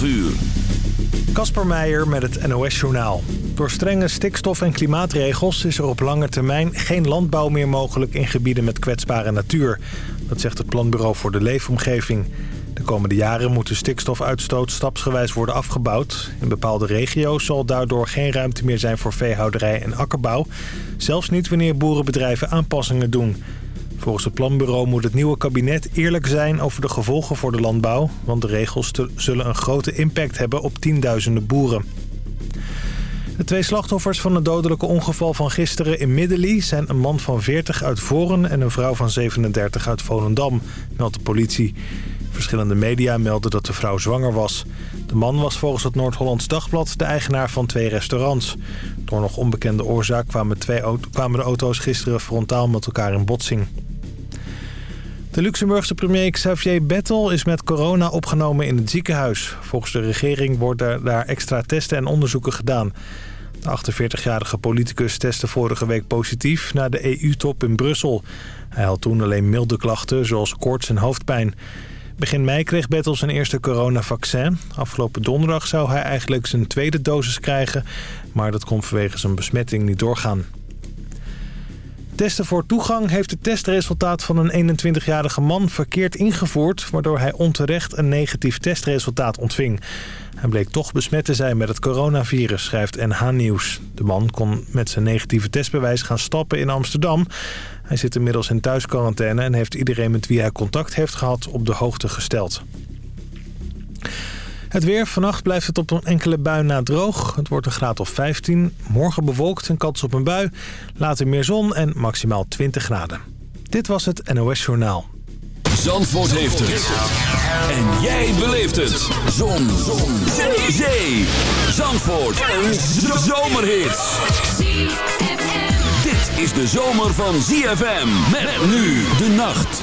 12 uur. Kasper Meijer met het NOS-journaal. Door strenge stikstof- en klimaatregels is er op lange termijn geen landbouw meer mogelijk in gebieden met kwetsbare natuur. Dat zegt het Planbureau voor de Leefomgeving. De komende jaren moet de stikstofuitstoot stapsgewijs worden afgebouwd. In bepaalde regio's zal daardoor geen ruimte meer zijn voor veehouderij en akkerbouw. Zelfs niet wanneer boerenbedrijven aanpassingen doen. Volgens het planbureau moet het nieuwe kabinet eerlijk zijn over de gevolgen voor de landbouw... want de regels zullen een grote impact hebben op tienduizenden boeren. De twee slachtoffers van het dodelijke ongeval van gisteren in Middelie... zijn een man van 40 uit Voren en een vrouw van 37 uit Volendam, meldt de politie. Verschillende media melden dat de vrouw zwanger was. De man was volgens het Noord-Hollands Dagblad de eigenaar van twee restaurants. Door nog onbekende oorzaak kwamen, twee kwamen de auto's gisteren frontaal met elkaar in botsing. De Luxemburgse premier Xavier Bettel is met corona opgenomen in het ziekenhuis. Volgens de regering worden daar extra testen en onderzoeken gedaan. De 48-jarige politicus testte vorige week positief na de EU-top in Brussel. Hij had toen alleen milde klachten zoals koorts en hoofdpijn. Begin mei kreeg Bettel zijn eerste coronavaccin. Afgelopen donderdag zou hij eigenlijk zijn tweede dosis krijgen... maar dat kon vanwege zijn besmetting niet doorgaan. Testen voor toegang heeft het testresultaat van een 21-jarige man verkeerd ingevoerd... waardoor hij onterecht een negatief testresultaat ontving. Hij bleek toch besmet te zijn met het coronavirus, schrijft NH Nieuws. De man kon met zijn negatieve testbewijs gaan stappen in Amsterdam. Hij zit inmiddels in thuisquarantaine en heeft iedereen met wie hij contact heeft gehad op de hoogte gesteld. Het weer. Vannacht blijft het op een enkele bui na droog. Het wordt een graad of 15. Morgen bewolkt en kans op een bui. Later meer zon en maximaal 20 graden. Dit was het NOS Journaal. Zandvoort heeft het. En jij beleeft het. Zon. zon. Zee. Zee. Zandvoort. Een zomerhit. Dit is de zomer van ZFM. Met nu de nacht.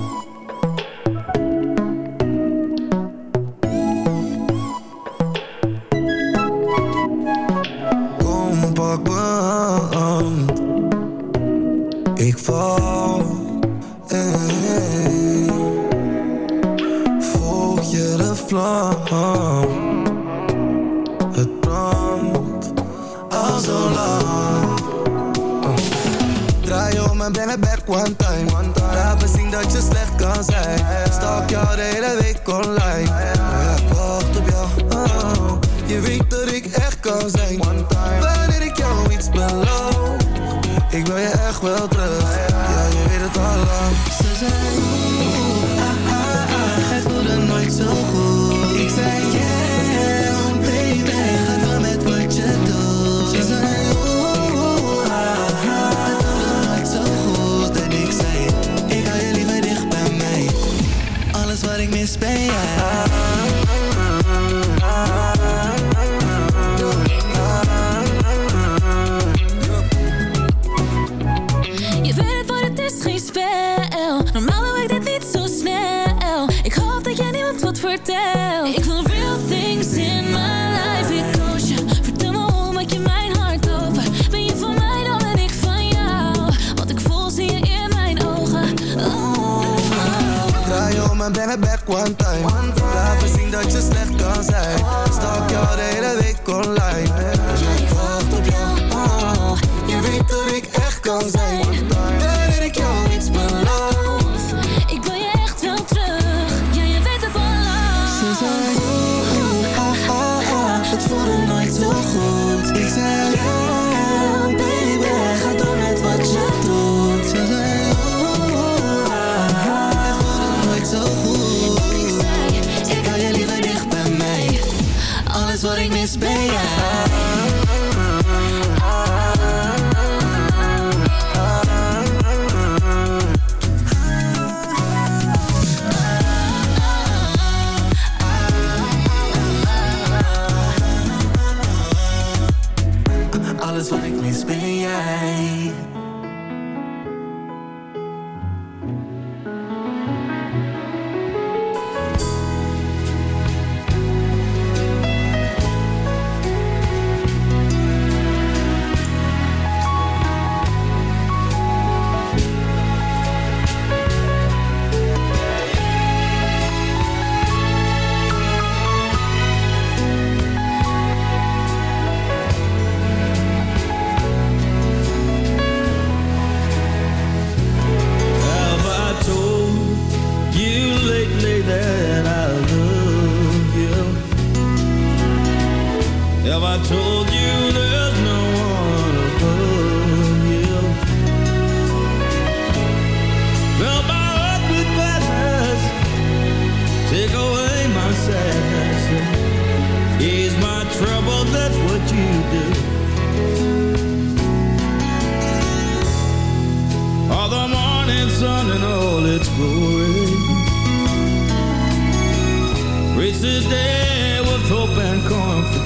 Miss Bella.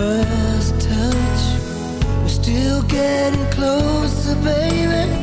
first touch. We're still getting closer, baby.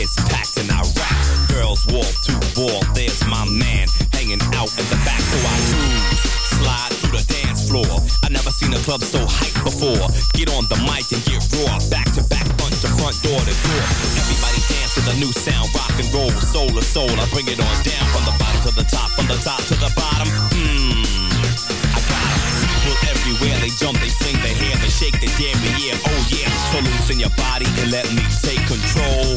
Is packed and I rap. Girls wall to wall, there's my man hanging out in the back. So I cruise, slide through the dance floor. I never seen a club so hyped before. Get on the mic and get raw, back to back, front to front, door to door. Everybody dance to the new sound, rock and roll, soul to soul. I bring it on down from the bottom to the top, from the top to the bottom. Mmm. People everywhere, they jump, they sing, they hear, they shake, they damn me, yeah, oh yeah. So loosen your body and let me take control.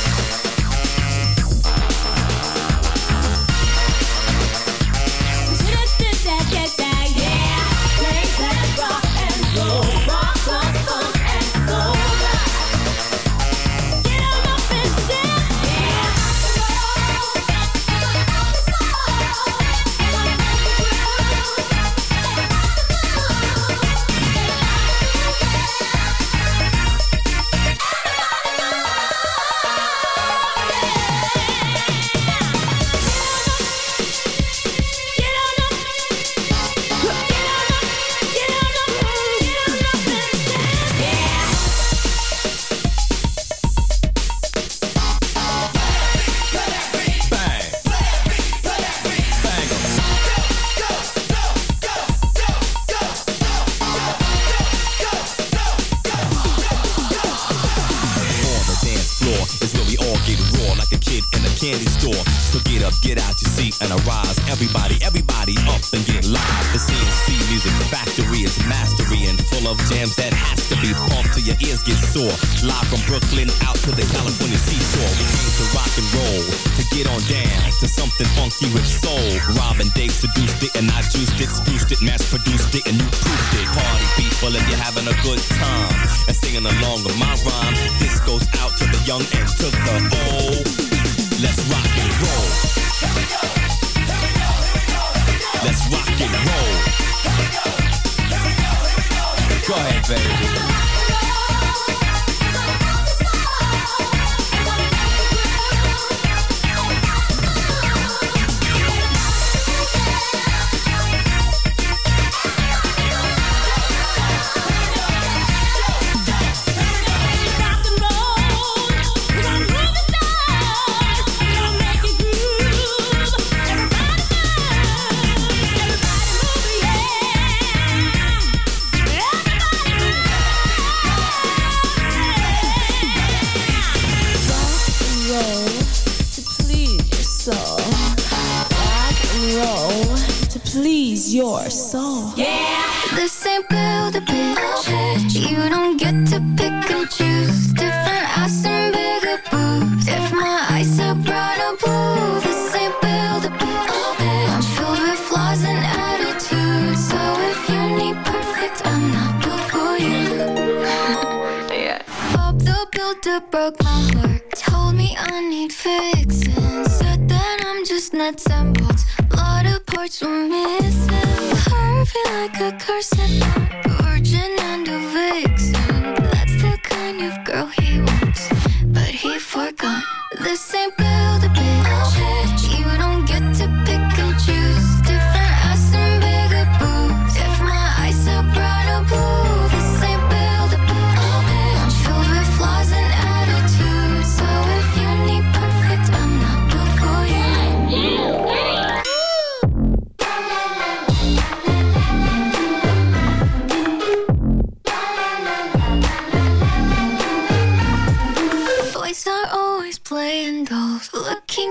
Your soul. Yeah. This ain't build a bitch. You don't get to pick and choose. Different ass and bigger boobs. If my eyes are brown or blue, this ain't build a bitch. I'm filled with flaws and attitudes. So if you need perfect, I'm not built for you. yeah. Bob the Builder broke my heart. Told me I need fixing. Parts were missing. Perfect like a corset. Virgin and a vixen. That's the kind of girl he wants. But he forgot. This ain't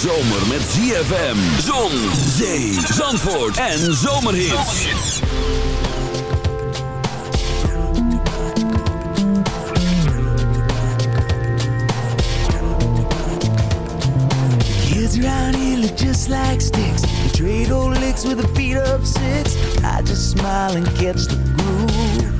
zomer met ZFM, zon, zee, zandvoort en zomerhits. Kids around here look just like sticks. They trade old licks with a beat up six. I just smile and catch the groove.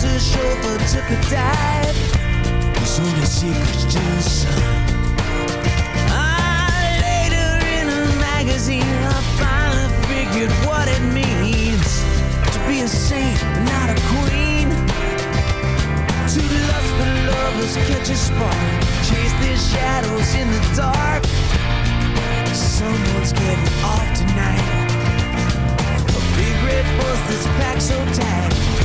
Seems chauffeur took a dive. Only secrets to the sun. Ah, later in a magazine, I finally figured what it means to be a saint, not a queen. Two lustful lovers catch a spark, chase their shadows in the dark. Someone's getting off tonight. A big red bus that's packed so tight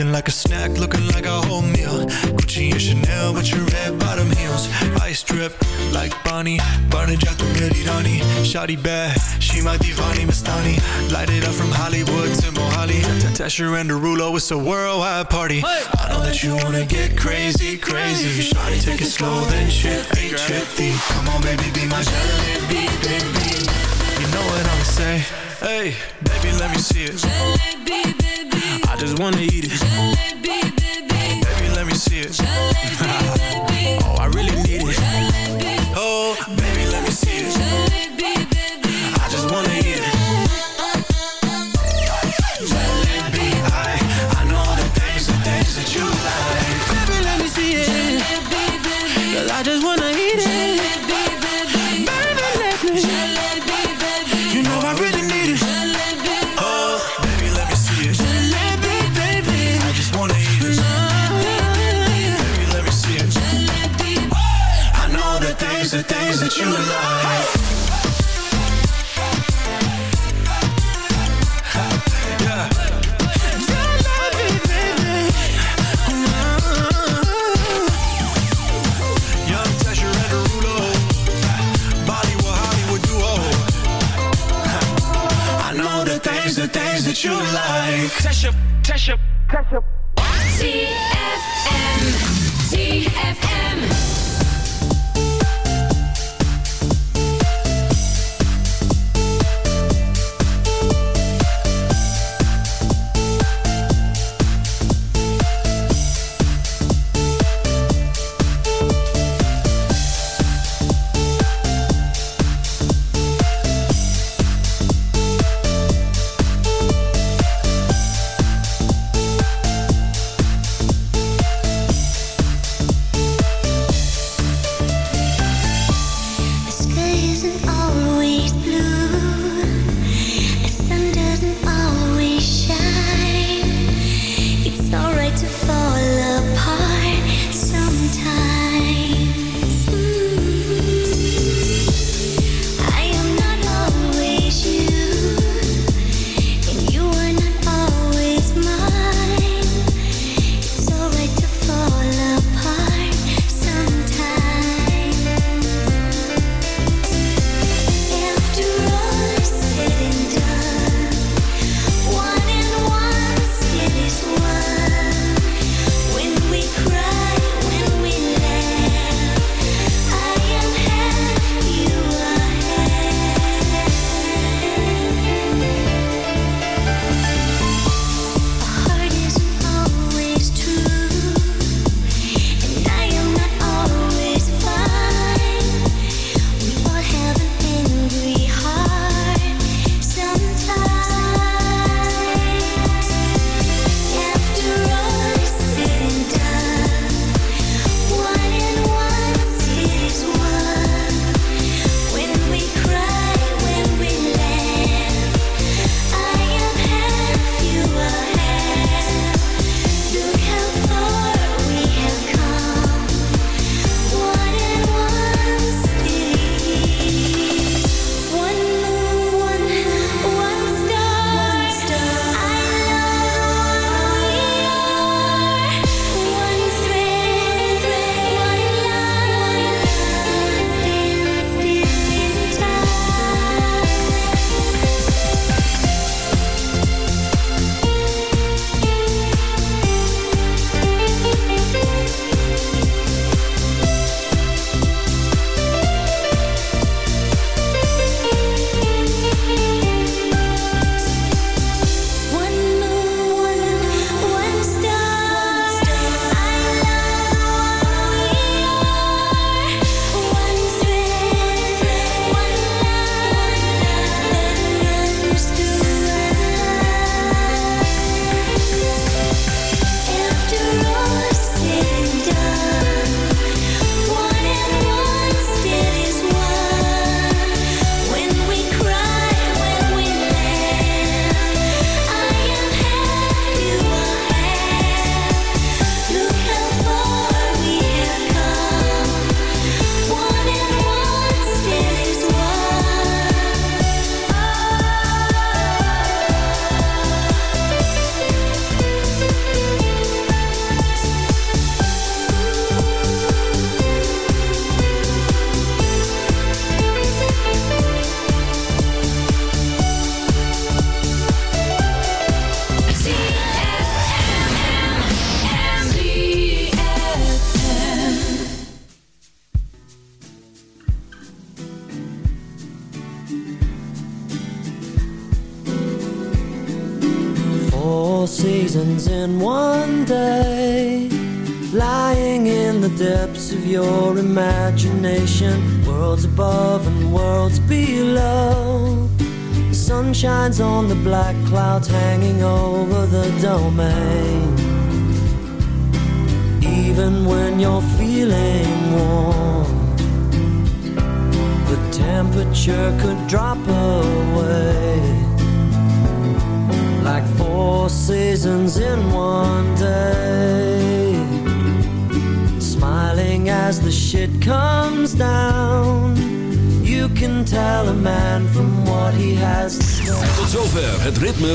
Looking like a snack, looking like a whole meal. Gucci and Chanel with your red bottom heels. Ice drip like Bonnie. Barney tu Merirani. Shawty bad, she my divani Mastani. Light it up from Hollywood to Mohali. Tesher and Derulo, it's a worldwide party. I know that you wanna get crazy, crazy. Shawty, take it slow, then chippy, chippy. Come on, baby, be my jalebi, baby. I'ma say? Hey, baby, let me see it. I just wanna eat it. Baby, let me see it. Oh, I really need it. You like.